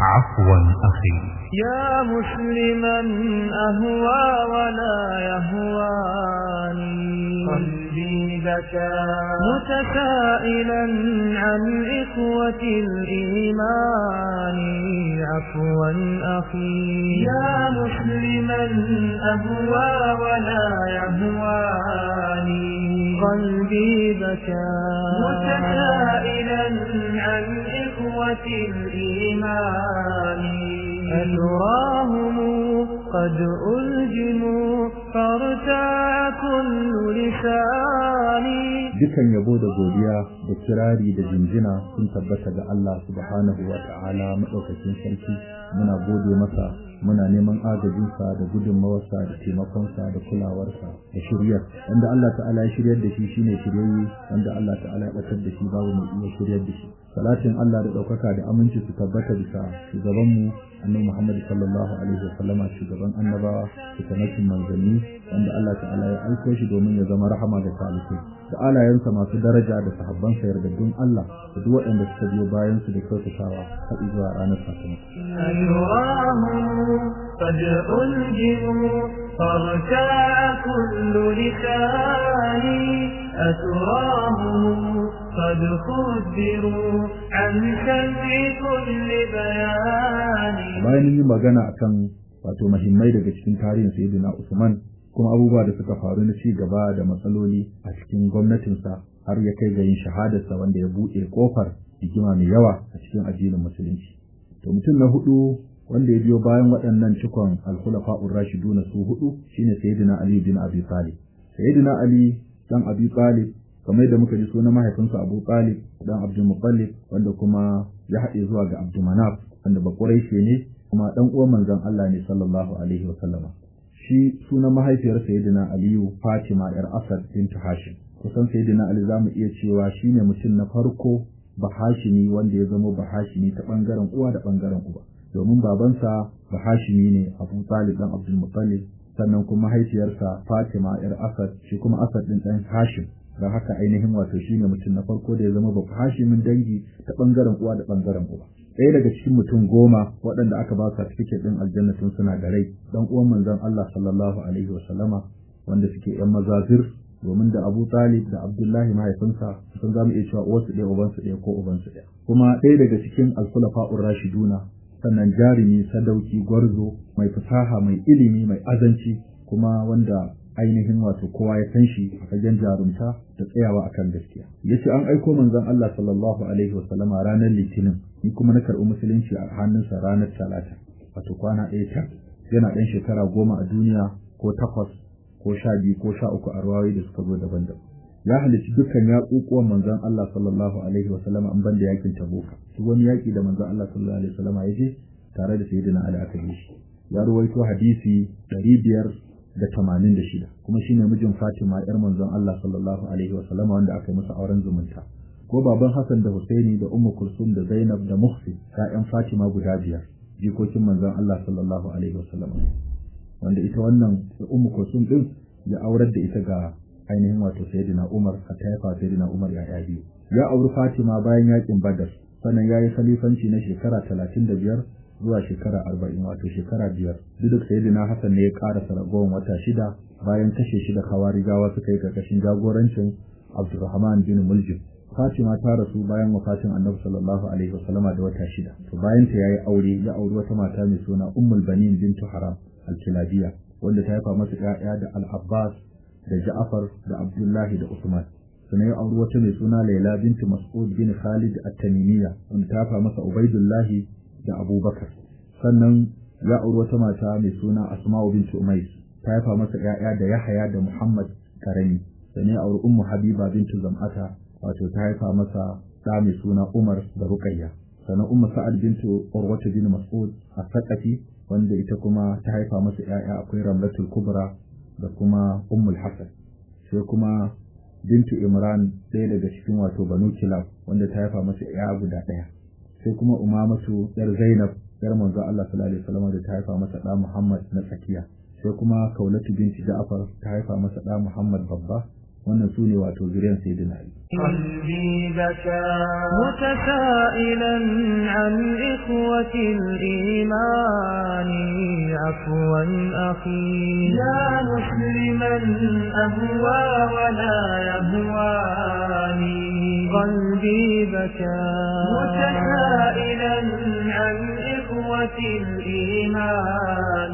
عفوا أخي. يا مسلما أهوى ولا يهواني. قلبي بكى متسائلا عن إخوة الإيمان. عفوا أخي. يا مسلما أهوى ولا يهواني. قلبي بكى. متسائلا عن إخوة الإيمان. أتراهم قد ألجموا فارتاع كل لساني. Dukan yabo da godiya da kirari da jinjina sun tabbata ga Allah subhanahu wa ta'ala madaukakin sarki. Muna gode masa muna neman agajinsa da gudunmawarsa da taimakonsa da kulawarsa da shiryar. Wanda Allah ta'ala ya shiryar da shi shine shiryayye wanda Allah ta'ala ya batar da shi babu mai iya shiryar da shi. Salatin Allah da ɗaukaka da aminci su tabbata bisa shugabanmu annabi Muhammad sallallahu alaihi wa sallama shugaban annabawa shugaban manzanni wanda Allah ta'ala ya aiko shi domin ya zama rahama da salikai da alayensa masu daraja da sahabbansa yardaddun Allah da duk waɗanda suka biyo bayan su da kyautatawa har zuwa ranar sakamako قد ألجموا فارتاع كل لساني أتراهم قد خبروا عن سمع كل بيان bayan yi magana akan wato muhimmai daga cikin tarihin sayyidina Usman kuma abubuwa da suka faru na ci gaba da matsaloli a cikin gwamnatinsa har ya kai ga yin shahadarsa wanda ya buɗe ƙofar hikima mai yawa a cikin addinin musulunci. To mutum na huɗu wanda ya biyo bayan waɗannan cikon al-khulafa'ur rashiduna su huɗu shine sayyidina Ali bin Abi Talib. Sayyidina Ali dan Abi Talib kamar da muka ji sunan mahaifinsa Abu Talib dan Abdul Muttalib wanda kuma ya haɗe zuwa ga Abdul Manaf wanda ba ne kuma dan uwan manzon Allah ne sallallahu alaihi wa sallama. Shi sunan mahaifiyar sayyidina Aliyu Fatima yar Asad bint Hashim. Kusan sayyidina Ali za mu iya cewa shine mutum na farko bahashimi wanda ya zama bahashimi ta ɓangaren uwa da ɓangaren uba. Domin babansa bahashimi ne Abu Talib dan Abdul Muttalib sannan kuma mahaifiyarsa Fatima yar Asad shi kuma Asad din dan Hashim. Don haka ainihin wato shine mutum na farko da ya zama bahashimin dangi ta ɓangaren uwa da ɓangaren uba. Ɗaya daga cikin mutum goma waɗanda aka ba certificate ɗin aljanna tun suna da rai dan uwan manzon Allah sallallahu alaihi wa sallama wanda suke yan mazazir domin da Abu Talib da Abdullahi mahaifinsa sun za mu iya cewa uwarsu ɗaya ubansu ɗaya ko ubansu ɗaya. Kuma ɗaya daga cikin al-khulafa'ur rashiduna sannan jarumi sadauki gwarzo mai fasaha mai ilimi mai azanci kuma wanda ainihin wato kowa ya san shi a fagen jarumta da tsayawa akan gaskiya. Yace an aiko manzon Allah sallallahu alaihi wa sallama ranar litinin ni kuma na karɓi musulunci a hannunsa ranar talata. Wato kwana ɗaya ta yana ɗan shekara goma a duniya ko takwas ko sha biyu ko sha uku a ruwayoyi da suka zo daban-daban. Ya halicci dukkan yaƙuƙuwan manzon Allah sallallahu alaihi wa sallama an banda yaƙin tabuka. Duk wani yaƙi da manzon Allah sallallahu alaihi wa sallama ya je tare da sayyidina Ali aka yi shi. Ya ruwaito hadisi ɗari biyar da tamanin da shida. Kuma shine mijin Fatima yar manzon Allah sallallahu alaihi wa sallama wanda aka yi masa auren zumunta. Ko baban Hassan da Husaini da Ummu Kulsum da Zainab da Muhsin ƴaƴan Fatima guda biyar jikokin manzon Allah sallallahu alaihi wa sallama. Wanda ita wannan Ummu Kulsum din ya aurar da ita ga ainihin wato Sayyidina Umar a taifa Sayyidina Umar ya biyu. Ya auri Fatima bayan yaƙin Badar sannan ya yi khalifanci na shekara talatin da biyar zuwa shekara arba'in wato shekara biyar. Duk sayyidina Hassan ne ya karasa ragowar wata shida bayan kashe shi da khawarijawa suka yi ƙarƙashin jagorancin Abdurrahman bin Muljim. Fatima ta rasu bayan wafatin Annabi sallallahu alaihi wasallama da wata shida. To bayan ta yayi aure ya auri wata mata mai suna Ummul Banin bintu Haram al-Kilabiyya wanda ta haifa masa ƴaƴa da Al-Abbas da Ja'far da Abdullahi da Usman. Sannan ya auri wata mai suna Laila bintu Mas'ud bin Khalid at-Tamimiyya wanda ta haifa masa Ubaidullahi da Abubakar. Sannan ya auri wata mata mai suna Asma'u bintu Umays ta haifa masa ƴaƴa da Yahaya da Muhammad Karami. Sannan ya auri Ummu Habiba bintu Zam'ata wato ta haifa masa ɗa mai suna Umar da Ruqayya. Sannan Ummu Sa'ad bintu Urwatu bin Mas'ud as-Saqafi wanda ita kuma ta haifa masa ƴaƴa akwai Ramlatul Kubra da kuma Ummul Hasan. Sai kuma bintu Imran ɗaya daga cikin wato Banu Kilab wanda ta haifa masa ƴaƴa guda ɗaya. Sai kuma Umamatu yar Zainab yar manzo Allah sallallahu alaihi wasallam da ta haifa masa ɗa Muhammad na tsakiya. Sai kuma Kaulatu binti Ja'far ta haifa masa ɗa Muhammad babba. wannan su ne wato zuriyar sayyidina ali قلبي بكى متسائلا عن إخوة الإيمان عفوا أخي يا مسلما أهوى ولا يهواني قلبي بكى متسائلا عن إخوة الإيمان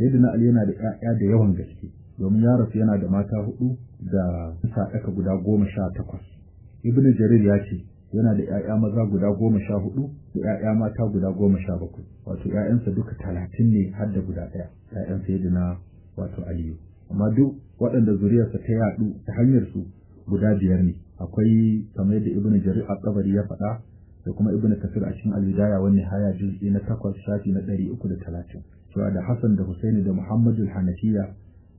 sayyidina ali yana da ƴaƴa da yawan gaske domin ya rasu yana da mata huɗu da sadaka guda goma sha takwas. Ibnu jarir ya ce yana da ƴaƴa maza guda goma sha huɗu da ƴaƴa mata guda goma sha bakwai. Wato ƴaƴansa duka talatin ne har da guda ɗaya ƴaƴan sayyidina wato aliyu. Amma duk waɗanda zuriyarsa ta yaɗu ta hanyar su guda biyar ne. Akwai kamar yadda ibnu jarir at-tabari ya faɗa da kuma ibnu kasir a cikin al-bidaya wani haya juz'i na takwas shafi na ɗari uku da talatin. Cewa da Hassan da Husaini da Muhammadu Hanafiya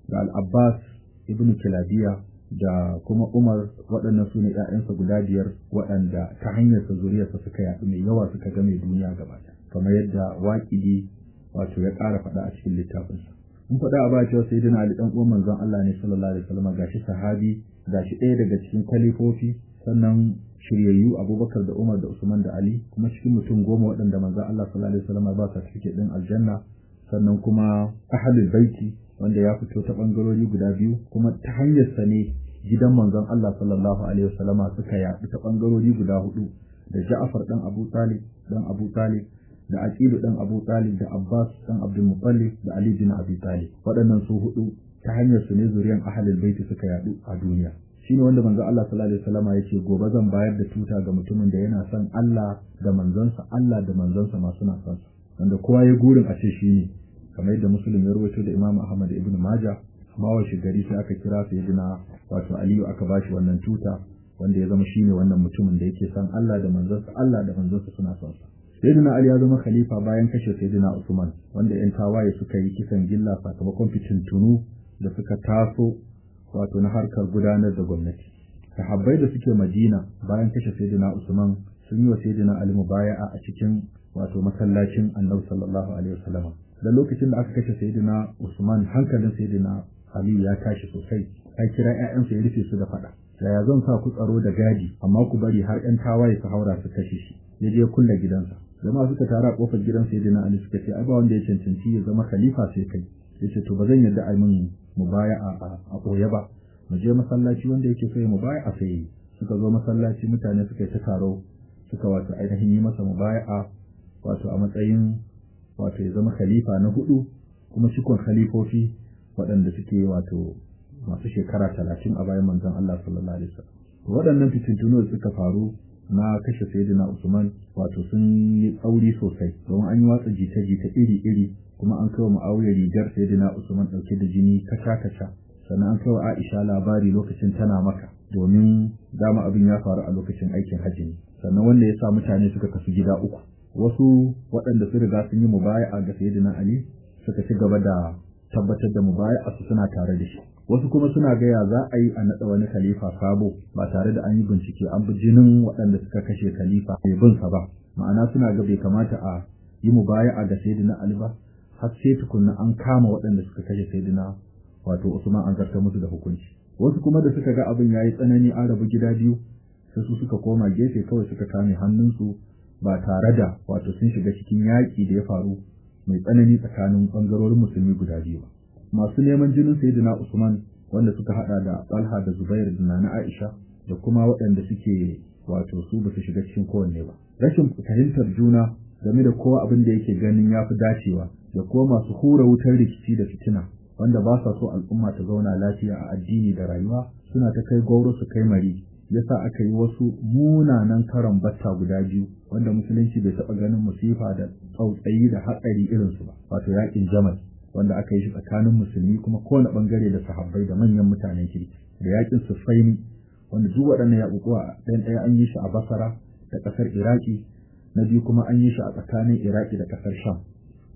da Al-Abbas ibn Kiladiya da kuma Umar waɗannan su ne ‘ya'yansa guda biyar waɗanda ta hanyar sa zuriyarsa suka yaɗu mai yawa suka game duniya gaba kamar yadda waƙidi wato ya ƙara faɗa a cikin littafinsa. Mun faɗa a baya cewa Sayyidina Ali ɗan uwan manzon Allah ne sallallahu alaihi wasallam gashi sahabi gashi ɗaya daga cikin kalifofi sannan shiryayyu Abubakar da Umar da Usman da Ali kuma cikin mutum goma waɗanda manzon Allah sallallahu alaihi wasallam ba sa cikin ɗin aljanna sannan kuma ahalul baiti wanda ya fito ta bangarori guda biyu kuma ta hanyar sa ne gidan manzon Allah sallallahu alaihi wasallama suka yaɗu ta bangarori guda huɗu da Ja'far dan Abu Talib dan Abu Talib da Aqil dan Abu Talib da Abbas dan Abdul Muttalib da Ali bin Abi Talib. Waɗannan su huɗu ta hanyar su ne zuriyan ahalul baiti suka yaɗu a duniya. Shine wanda manzo Allah sallallahu alaihi wasallama ya ce gobe zan bayar da tuta ga mutumin da yana son Allah da manzonsa Allah da manzonsa ma suna son wanda kowa ya gurin a ce shi ne kamar yadda musulun ya rawaito da imam ahmad ibn maja amma wa gari sai aka kira sayyidina wato aliyu aka bashi wannan tuta wanda ya zama shine wannan mutumin da yake san Allah da manzonsa Allah da manzonsa suna son sa. Sayyidina ali ya zama khalifa bayan kashe sayyidina usman wanda yan tawaye suka yi kisan gilla sakamakon fitintunu da suka taso wato na harkar gudanar da gwamnati. Sahabbai da suke madina bayan kashe sayyidina usman sun yi wa sayyidina ali mubaya'a a cikin wato masallacin annabi sallallahu alaihi wasallam. Da lokacin da aka kashe sayyidina Usman hankalin sayyidina Ali ya tashi sosai. Ai kira ƴaƴansa ya rufe su da fada yaya zan sa ku tsaro da gadi amma ku bari har ƴan tawaye su haura su kashe shi. Ya je kulle gidansa. Jama'a suka tara ƙofar gidan sayyidina Ali suka ce ai ba wanda ya cancanci ya zama khalifa sai kai. Yace to ba zan yarda ai mun mubaya'a a a koye ba. Mu je masallaci wanda yake so ya mubaya'a sai suka zo masallaci mutane suka yi ta taro suka wato ainihin yi masa mubaya'a wato a matsayin wato ya zama khalifa na huɗu kuma cikon khalifofi waɗanda suke wato masu shekara talatin a bayan manzon Allah sallallahu alaihi wasallam. Waɗannan fitintunu suka faru na kashe sayyidina Usman wato sun yi tsauri sosai domin an yi watsa jita-jita iri-iri kuma an kai wa Muawiya rigar sayyidina Usman ɗauke da jini kaca-kaca. Sannan an kai wa Aisha labari lokacin tana maka domin dama abin ya faru a lokacin aikin hajji sannan wanda ya sa mutane suka kasu gida uku. Wasu waɗanda su riga sun yi mubaya'a ga sayyidina Ali suka ci gaba da tabbatar da mubaya'a su suna tare da shi. Wasu kuma suna ga ya za a yi a naɗa wani khalifa sabo ba tare da an yi bincike an bi jinin waɗanda suka kashe khalifa mai bin sa ba. Ma'ana suna ga bai kamata a yi mubaya'a ga sayyidina Ali ba har sai tukunna an kama waɗanda suka kashe sayyidina wato Usman an zartar musu da hukunci. Wasu kuma da suka ga abin yayi tsanani an rabu gida biyu sai su suka koma gefe kawai suka kame hannunsu ba tare da wato sun shiga cikin yaƙi da ya faru mai tsanani tsakanin ɓangarorin musulmi guda biyu ba. Masu neman jinin sayyidina Usman wanda suka hada da Talha da Zubair da Nana Aisha da kuma waɗanda suke wato su ba su shiga cikin kowanne ba. Rashin fahimtar juna game da kowa abin da yake ganin ya fi dacewa da kuma masu hura wutar rikici da fitina wanda ba sa so al'umma ta zauna lafiya a addini da rayuwa suna ta kai gauro su kai mari. Yasa aka yi wasu munanan karan batta guda biyu wanda musulunci bai taɓa ganin musifa da tsautsayi da hatsari irinsu ba wato yaƙin jamal wanda aka yi shi tsakanin musulmi kuma kowane ɓangare da sahabbai da manyan mutanen kirki da yaƙin sufaini wanda duk waɗannan yaƙuƙuwa ɗayan ɗaya an yi shi a basara da ƙasar iraki na biyu kuma an yi shi a tsakanin iraki da ƙasar sham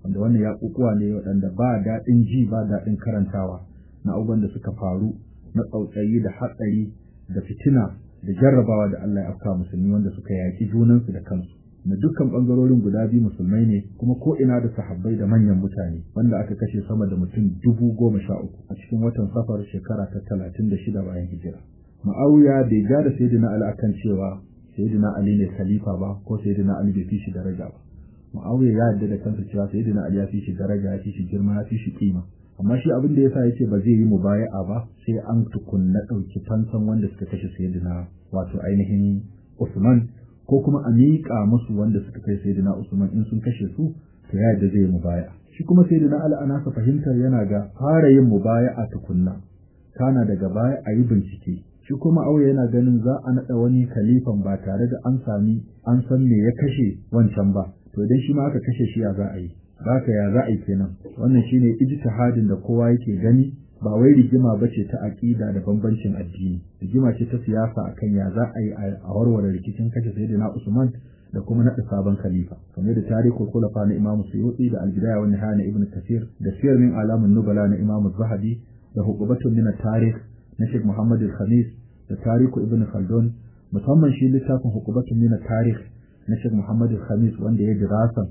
wanda wannan yaƙuƙuwa ne waɗanda ba daɗin ji ba daɗin karantawa na abubuwan da suka faru na tsautsayi da hatsari da fitina da jarrabawa da Allah ya afka musulmi wanda suka yaƙi junansu da kansu. Na dukkan ɓangarorin guda biyu musulmai ne kuma ko ina da sahabbai da manyan mutane wanda aka kashe sama da mutum dubu goma sha uku a cikin watan safar shekara ta talatin da shida bayan hijira. Ma'awiya bai ga da sayyidina ali akan cewa sayyidina ali ne khalifa ba ko sayyidina ali bai fi shi daraja ba. Ma'awiya ya yarda da kansa cewa sayyidina ali ya fi shi daraja ya fi shi girma ya fi shi kima. Amma shi abin da yasa ya ce ba zai yi mubaya'a ba sai an tukunna ɗauki fansan wanda suka kashe sayyidina wato ainihin Usman ko kuma a miƙa musu wanda suka kai sayyidina Usman in sun kashe su to ya yadda zai mubaya'a. Shi kuma sayyidina Ali ana sa fahimtar yana ga fara yin mubaya'a tukunna. Kana daga baya a yi bincike. Shi kuma auya yana ganin za a naɗa wani kalifan ba tare da an sami an san me ya kashe wancan ba. To idan shi ma aka kashe shi ya za a yi? Haka ya za a yi kenan. Wannan shine ijtihadin da kowa yake gani ba wai rigima bace ta aqida da bambancin addini. Rigima ce ta siyasa akan ya za a yi a warware rikicin kashe sayyidina Usman da kuma naɗa sabon khalifa. Kamar da tarihul khulafa na Imam Suyuti da al-Bidaya wa Nihaya na Ibn Kathir da Siyar min Alamun Nubala na Imam Zahabi da Hukubatun min tarikh na Sheikh Muhammad al-Khamis da Tarihu Ibn Khaldun musamman shi littafin Hukubatun min tarikh na Sheikh Muhammad al-Khamis wanda ya dirasa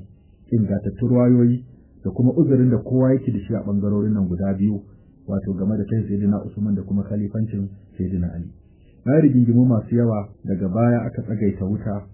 ingantattun ruwayoyi da kuma uzurin da kowa yake da shi a ɓangarorin nan guda biyu wato game da kai Sayyidina Usman da kuma khalifancin Sayyidina Ali. Na rigingimu masu yawa daga baya aka tsagaita wuta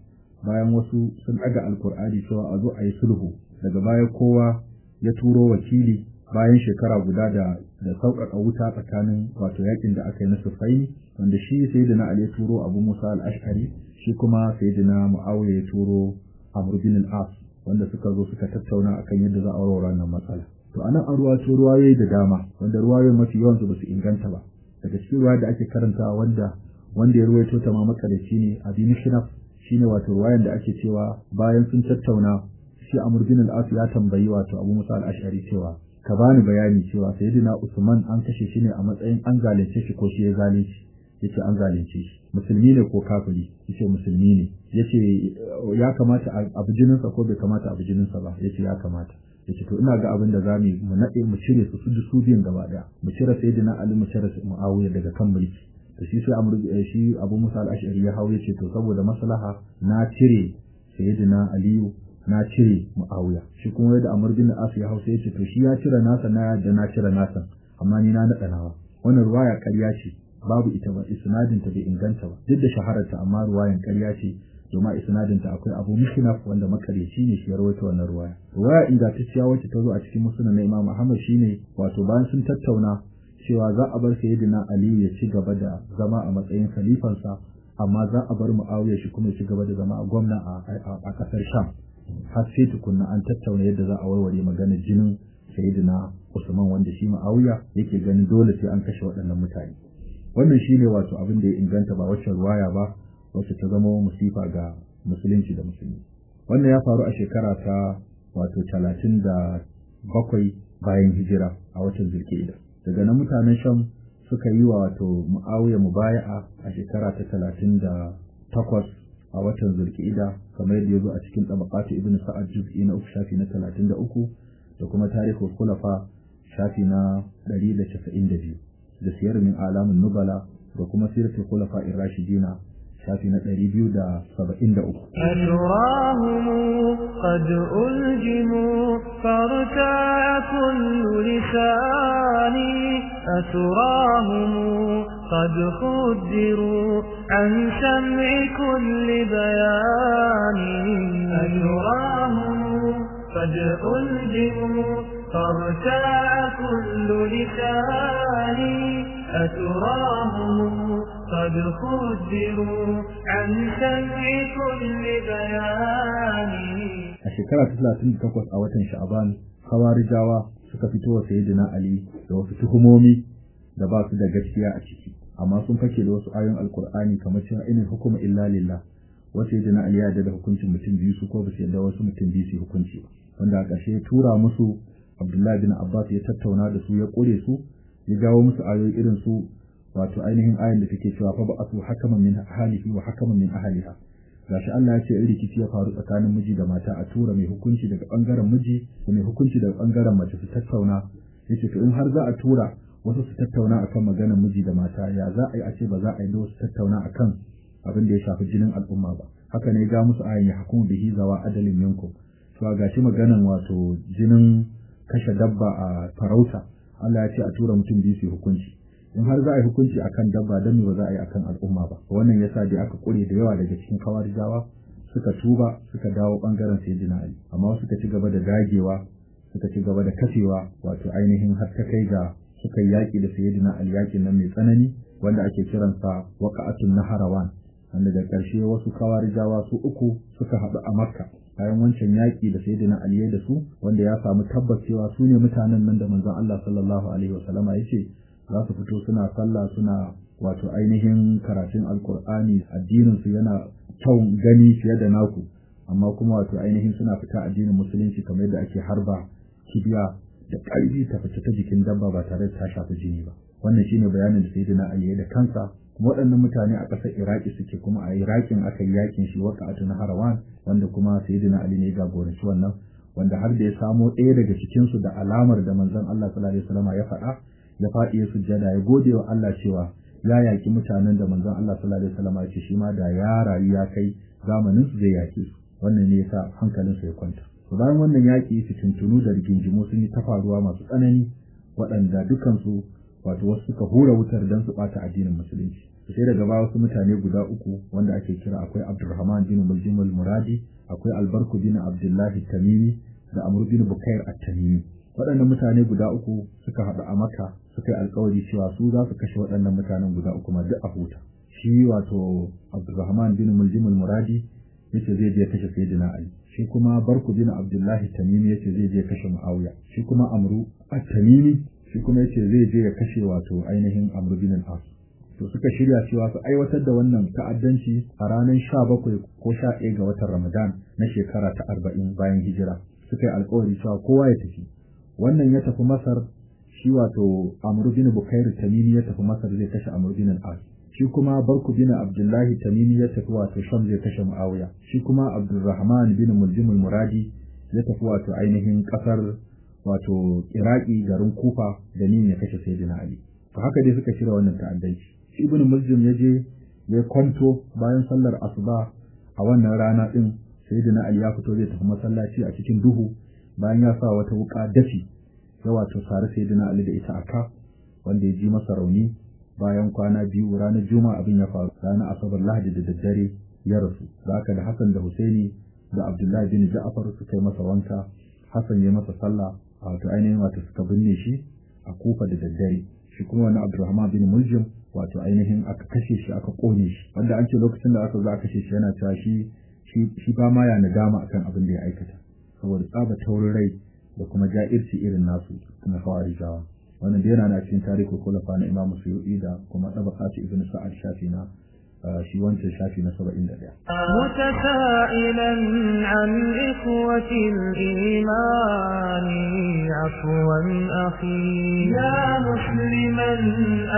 bayan wasu sun ɗaga alkur'ani cewa a zo a yi sulhu. Daga baya kowa ya turo wakili bayan shekara guda da da sauƙaƙa wuta tsakanin wato yaƙin da aka yi na Sufaini wanda shi Sayyidina Ali ya turo Abu Musa al-Ash'ari shi kuma Sayyidina Muawiya ya turo Amr bin al-As. Wanda suka zo suka tattauna akan yadda za a warware wannan matsala. To a nan an ruwato ruwayoyi da dama wanda ruwayoyin mafi yawan su ba su inganta ba. Daga cikin ruwa da ake karantawa wanda wanda ya ruwaito ta ma makarici ne Abi Mishnaf shine wato ruwayan da ake cewa bayan sun tattauna shi Amr bin al-As ya tambayi wato Abu Musa al-Ash'ari cewa ka bani bayani cewa Sayyidina Usman an kashe shi ne a matsayin an zalunce shi ko shi ya zalunci? Yace an zalunce shi. Musulmi ne ko kafiri? Yace musulmi ne. Yace ya kamata a bijinin sa ko bai kamata a bijinin sa ba? Yace ya kamata. Yace to ina ga abin da za mu mu nade mu cire su su su biyan gaba ɗaya mu cire Sayyidina Ali mu cire Muawiya daga kan mulki. To shi sai Amr shi Abu Musa al-Ash'ari ya hawo ya ce to saboda maslaha na cire Sayyidina Aliyu na cire Muawiya. Shi kuma da Amr bin As ya hausa ya ce to shi ya cire nasa na da na cire nasa amma ni na nada nawa. Wannan ruwaya ƙarya ce. Babu ita ba isnadin ta bai inganta ba. Duk da shahararta amma ruwayan ƙarya ce. Domin isnadin ta akwai Abu Mushnaf wanda makareci ne shi ya wannan ruwaya. Ruwaya ingantacciya wacce ta zo a cikin musnad na Imam Ahmad shine wato bayan sun tattauna cewa za a bar Sayyidina Ali ya ci gaba da zama a matsayin khalifansa amma za a bar Muawiya shi kuma ya ci gaba da zama a gwamna a ƙasar Sham. Har sai tukunna an tattauna yadda za a warware maganar jinin Sayyidina Usman wanda shi Muawiya yake ganin dole sai an kashe waɗannan mutane. Wannan shine wato abin da ya inganta ba wacce ruwaya ba wacce ta zama musifa ga musulunci da musulmi. Wannan ya faru a shekara ta wato talatin da bakwai bayan hijira a watan zulkida daga nan mutanen sham suka yi wa wato mu'awiya mubaya'a a shekara ta talatin da takwas a watan zulkida kamar yadda ya zo a cikin tabaqatu ibn sa'ad juz'i na uku shafi na talatin da uku da kuma tarihul khulafa shafi na ɗari da casa'in da biyu. da siyar min alamun nubala da kuma siratul khulafa ar-rashidina shafi na 273 قد خدروا عن سمع كل بيان أجراهم قد ألجموا فارتاع كل لساني أتراهم قد خدروا عن سمع كل بيان a shekara ta talatin da takwas a watan sha'aban khawarijawa suka fito wa sayyidina ali da wasu tuhumomi da ba su da gaskiya a ciki amma sun fake da wasu ayoyin alkur'ani kamar cewa inil hukuma illa lillah wasu sayyidina ali ya da hukuncin mutum biyu su ko ba su yadda wasu mutum biyu su hukunci ba wanda a ƙarshe tura musu abdullahi bin abbas ya tattauna da su ya ƙure su ya jawo musu ayoyi irin su wato ainihin ayin da take cewa fa ba'athu hakaman min ahlihi wa hakaman min ahliha. Gashi Allah ya ce in rikici ya faru tsakanin miji da mata a tura mai hukunci daga ɓangaren miji da mai hukunci daga ɓangaren mace su tattauna. Yace to in har za a tura wasu su tattauna akan maganar miji da mata ya za a yi a ce ba za a yi da wasu tattauna akan abin da ya shafi jinin al'umma ba? Haka ne ga musu ayin hukum bihi zawa adalin minkum. To gashi maganan wato jinin kashe dabba a farauta Allah ya ce a tura mutum biyu su hukunci. In har za a yi hukunci akan dabba dan ba za a yi akan al'umma ba? Wannan yasa dai aka kure da yawa daga cikin kawarijawa suka tuba suka dawo ɓangaren sayyidina Ali. Amma suka ci gaba da dagewa suka ci gaba da kafewa wato ainihin har ta kai ga suka yaki da sayyidina Ali yaƙin nan mai tsanani wanda ake kiransa waqa'atun naharawan. Wanda da ƙarshe wasu kawarijawa su uku suka haɗu a Makka. Bayan wancan yaƙi da sayyidina Ali da su wanda ya samu tabbas cewa su ne mutanen nan da manzon Allah sallallahu alaihi wasallama ya ce za su fito suna sallah suna wato ainihin karatun alkur'ani addinin su yana kyau gani fiye da naku. Amma kuma wato ainihin suna fita addinin musulunci kamar yadda ake harba kibiya da ƙarfi ta fita ta jikin dabba ba tare da ta shafi jini ba. Wannan shine bayanin da sayyidina Ali da kansa kuma waɗannan mutane a ƙasar Iraki suke kuma a Irakin aka yi yaƙin shi waqa'atu na Harawan wanda kuma sayyidina Ali ne jagoranci wannan wanda har da ya samo ɗaya daga cikin su da alamar da manzon Allah sallallahu alaihi wasallam ya faɗa ya faɗi ya sujjada ya gode wa Allah cewa ya yaki mutanen da manzon Allah sallallahu alaihi wasallam ya ce shi ma da ya rayu ya kai zamanin su zai yaki wannan ne yasa hankalinsa ya kwanta. To bayan wannan yaki fitintunu da rigingimu sun yi ta faruwa masu tsanani waɗanda dukansu wato wasu suka hura wutar don su ɓata addinin musulunci. Sai daga baya wasu mutane guda uku wanda ake kira akwai Abdulrahman bin Muljim muradi akwai Albarku bin Abdullahi Tamimi da Amr bin Bukair at-Tamimi. Waɗannan mutane guda uku suka haɗu a Makka suka yi alƙawari cewa su za su kashe waɗannan mutanen guda uku ma duk a huta. Shi wato Abdulrahman bin Muljim muradi ya ce zai je kashe Sayyidina Ali. Shi kuma Barku bin Abdullahi Tamimi ya ce zai je kashe Muawiya. Shi kuma Amru at-Tamimi shi kuma ya ce zai je ya kashe wato ainihin Amr bin al-As. To suka shirya cewa su aiwatar da wannan ta'addanci a ranar 17 ko 11 ga watan Ramadan na shekara ta 40 bayan hijira. Suka yi alƙawari cewa kowa ya tafi. Wannan ya tafi Masar shi wato Amr bin Bukair Tamimi ya tafi Masar zai kashe Amr bin al-As. Shi kuma Barku bin Abdullahi Tamimi ya tafi wato Sham zai kashe Muawiya. Shi kuma Abdulrahman bin Muljim al-Muradi ya tafi wato ainihin ƙasar wato Iraki garin Kufa da ni ya kashe Sayyidina Ali. To haka dai suka shirya wannan ta'addanci. Ibn Muljim ya je ya kwanto bayan sallar asuba a wannan rana din Sayyidina Ali ya fito zai tafi masallaci a cikin duhu bayan ya sa wata wuka dafi ya wato sare Sayyidina Ali da ita aka wanda ya ji masa rauni bayan kwana biyu ranar juma'a abin ya faru. Ranar asabar lahadi da daddare ya rasu. Zaka da Hassan da Husaini da Abdullahi bin Ja'far suka yi masa wanka Hassan ya masa sallah wato ainihin wato suka binne shi a kufa da daddare. Shi kuma wani Abdulrahman bin Muljim wato ainihin aka kashe shi aka ƙone shi wanda an ce lokacin da aka zo aka kashe shi yana cewa shi shi ba ma ya nadama akan abin da ya aikata saboda tsaba taurin rai da kuma ja'irci irin nasu na jawa. wannan da yana na cikin tarihi kulafa na Imam Suyuti da kuma tabaqati Ibn Sa'ad shafi na shi wancan shafi na 71 mutasailan an ikwati al-iman afwan akhi ya musliman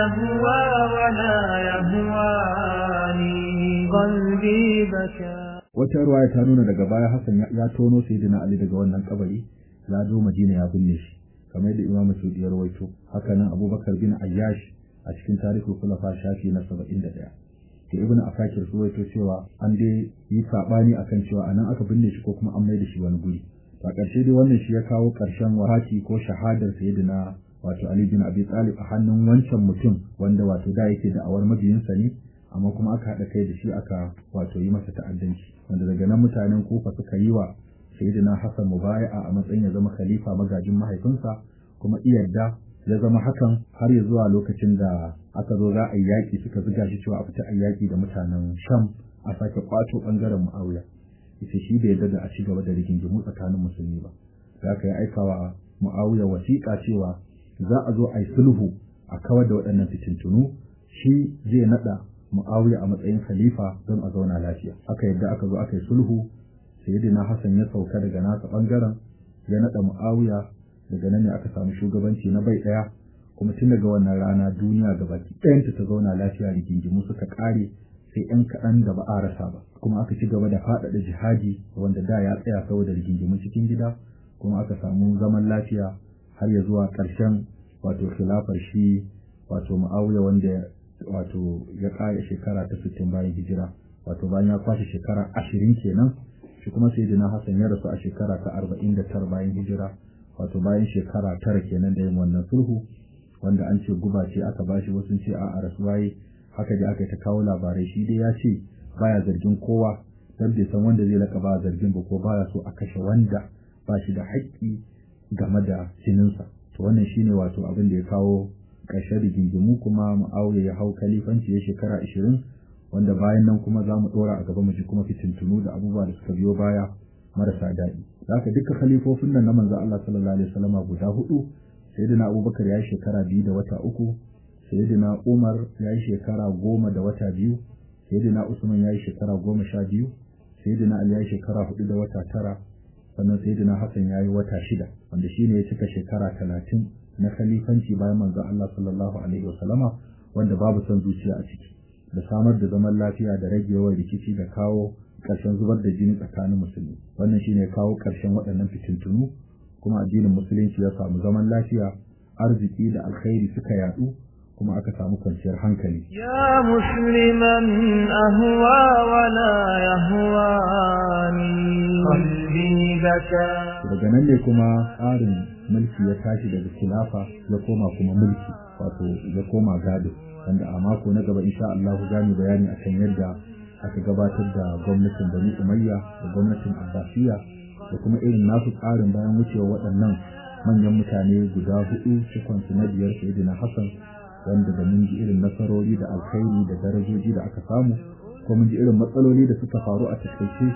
abwa wa la yahwani qalbi baka wata ruwaya ta nuna daga baya hasan ya tono sai dina ali daga wannan kabari ya zo madina ya binne shi kamar da imamu sudi ya rawaito abubakar bin ayyash a cikin tarihul khulafa shafi na 71 da Ibn Asakir su rawaito cewa an dai yi saɓani akan cewa a nan aka binne shi ko kuma an maida shi wani guri. A ƙarshe dai wannan shi ya kawo ƙarshen wahati ko shahadar sayyidina wato Ali bin Abi Talib a hannun wancan mutum wanda wato da yake da awar mabiyinsa ne amma kuma aka haɗa kai da shi aka wato yi masa ta'addanci. Wanda daga nan mutanen Kufa suka yi wa sayyidina Hassan mubaya'a a matsayin ya zama khalifa magajin mahaifinsa kuma iyadda ya zama hakan har ya zuwa lokacin da aka zo za a yi yaƙi suka zuga shi cewa a fita a yaƙi da mutanen Sham a sake kwato ɓangaren Muawiya. Yace shi bai yarda da a ci gaba da rigingimu tsakanin musulmi ba. Za ka yi aikawa Muawiya wasiƙa cewa za a zo a yi sulhu a kawar da waɗannan fitintunu shi zai naɗa Muawiya a matsayin khalifa don a zauna lafiya. Aka yadda aka zo aka yi sulhu sayyidina Hassan ya sauka daga nasa ɓangaren ya nada Muawiya daga nan ne aka samu shugabanci na bai ɗaya kuma tun daga wannan rana duniya gabaki ɗayanta ta zauna lafiya rigingimu suka kare sai ‘yan kaɗan da ba a rasa ba. Kuma aka ci gaba da faɗaɗa jihadi wanda da ya tsaya saboda rigingimu cikin gida kuma aka samu zaman lafiya har ya zuwa ƙarshen wato khilafar shi wato Muawiya wanda wato ya ƙare shekara ta 60 bayan hijira. Wato bayan ya kwashe shekara ashirin kenan shi kuma sayyidina Hassan ya rasu a shekara ta arba'in da tara bayan hijira. Wato bayan shekara tara kenan da yin wannan sulhu wanda an ce guba ce aka bashi wasu ce a rasuwaye haka da aka ta kawo labarai. Shi dai ya ce baya zargin kowa dan bai san wanda zai laka ba zargin ba ko baya so a kashe wanda ba shi da haƙƙi game da jininsa. To wannan shine wato abin da ya kawo ƙarshen rigingimu kuma Muawiya ya hau kalifanci ya shekara ashirin wanda bayan nan kuma za mu ɗora a gaba mu ji kuma fitintunu da abubuwa da suka biyo baya marasa daɗi. Haka duka khalifofin nan na manzo Allah sallallahu alaihi wasallam guda huɗu sayyidina Abubakar ya shekara biyu da wata uku sayyidina Umar ya shekara goma da wata biyu sayyidina Usman ya shekara goma sha biyu sayyidina Ali ya shekara huɗu da wata tara sannan sayyidina Hassan ya yi wata shida wanda shine ya cika shekara talatin na khalifanci bayan manzon Allah sallallahu alaihi wasallama wanda babu son zuciya a ciki. Da samar da zaman lafiya da rage yawan rikici da kawo ƙarshen zubar da jini tsakanin musulmi. Wannan shine kawo ƙarshen waɗannan fitintunu kuma addinin musulunci ya samu zaman lafiya arziki da alkhairi suka yadu kuma aka samu kwanciyar hankali. Ya musliman ahwa wala yahwani qalbi baka daga nan ne kuma tsarin mulki ya tashi daga khilafa ya koma kuma mulki wato ya koma gado wanda a mako na gaba insha Allah za mu bayani akan yadda aka gabatar da gwamnatin Bani Umayya da gwamnatin Abbasiyya da kuma irin nasu tsarin bayan wucewa waɗannan manyan mutane guda huɗu cikon su na biyar Sayyidina Hassan wanda da mun ji irin nasarori da alkhairi da darajoji da aka samu ko mun ji irin matsaloli da suka faru a taƙaice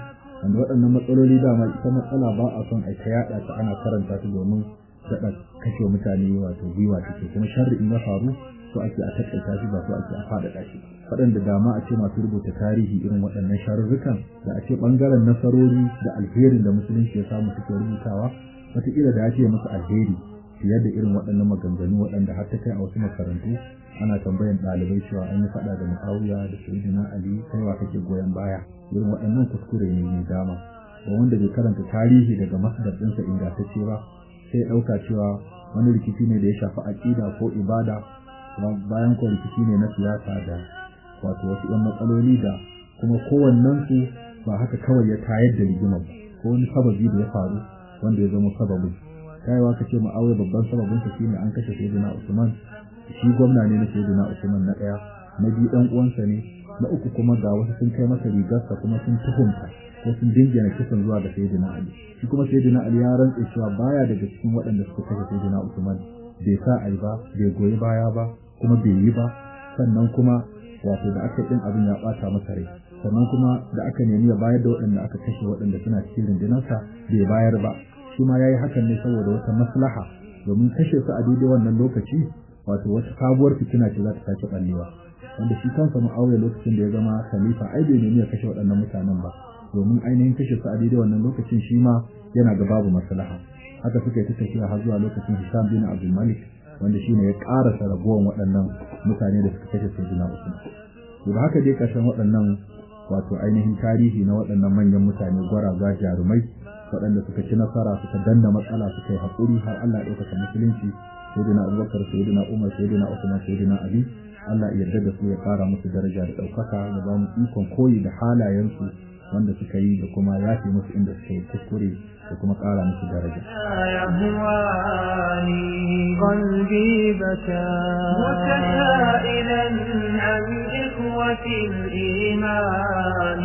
wanda waɗannan matsaloli dama ita matsala ba a son aika yaɗa ta ana karanta ta domin daɗa kashe mutane wato gwiwa take kuma sharri in ya faru so ake a takaita shi ba so ake a faɗaɗa shi. Waɗanda dama a ce masu rubuta tarihi irin waɗannan sharurrukan da a ce ɓangaren nasarori da alherin da musulunci ya samu suke rubutawa wataƙila da ya ce musu alheri fiye da irin waɗannan maganganu waɗanda har ta kai a wasu makarantu. Ana tambayan ɗalibai cewa an yi faɗa da mu'awiya da sayyidina ali kai wa kake goyon baya? Irin waɗannan kuskure ne mai dama. Da wanda bai karanta tarihi daga masdar ɗinsa ingantacce ba sai ɗauka cewa wani rikici ne da ya shafi aƙida ko ibada bayan ko rikici ne na siyasa da wato wasu ‘yan matsaloli da kuma kowannen su ba haka kawai ya tayar da rigimar ko wani sababi da ya faru wanda ya zama sababin kayawa ka ce ma'auya babban sababin sa shine an kashe sayyidina Usman. Shi gwamna ne na sayyidina Usman na ɗaya na biyu dan uwansa ne. Na uku kuma ga wasu sun kai masa rigarsa kuma sun tuhumta ko sun dingina kisan zuwa ga sayyidina Ali. Shi kuma sayyidina Ali ya rantsa cewa baya daga cikin waɗanda suka kashe sayyidina Usman. Bai sa ai ba bai goyi baya ba kuma bai yi ba sannan kuma wato da aka yin abin ya bata masa rai. Sannan kuma da aka nemi ya bayar da waɗanda aka kashe waɗanda suna cikin rundunarsa bai bayar ba. Shi ma yayi hakan ne saboda wata maslaha domin kashe su a daidai wannan lokaci wato wata sabuwar fitina ce za ta sake ballewa wanda shi kansa Muawiya lokacin da ya zama khalifa ai bai nemi ya kashe waɗannan mutanen ba. Domin ainihin kashe su a daidai wannan lokacin shi ma yana ga babu maslaha. Haka suka yi ta tafiya har zuwa lokacin Hisham bin Abdul Malik. Wanda shine ya ƙarasa rabuwan waɗannan mutane da suka kashe Sayyidina Usman. To da haka dai ƙarshen waɗannan wato ainihin tarihi na waɗannan manyan mutane gwaraza jarumai waɗanda suka ci nasara suka danna matsala suka yi haƙuri har Allah ya ɗaukaka musulunci Sayyidina Abubakar Sayyidina Umar Sayyidina Usman Sayyidina Ali Allah ya yarda da su ya ƙara musu daraja da ɗaukaka ya ba mu ikon koyi da halayensu wanda suka yi da kuma yafe musu inda suka yi kuskure da kuma ƙara musu daraja. يهواني قلبي بكى متسائلا عن إخوة الإيمان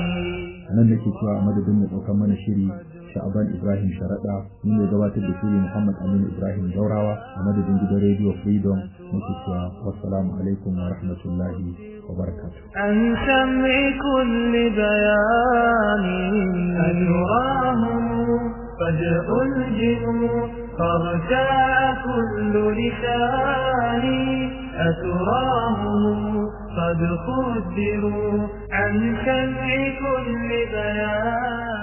nan nake cewa a madadin mu ɗaukar mana shiri sha'aban ibrahim sharaɗa ni ne gabatar da shiri muhammad aminu ibrahim daurawa a madadin gidan radio freedom nake cewa wassalamu alaikum wa rahmatullahi barakatuh عن سمع كل بيان أتراهم قد ألجموا فارتاع كل لساني أتراهم قد خدروا عن سمع كل بيان.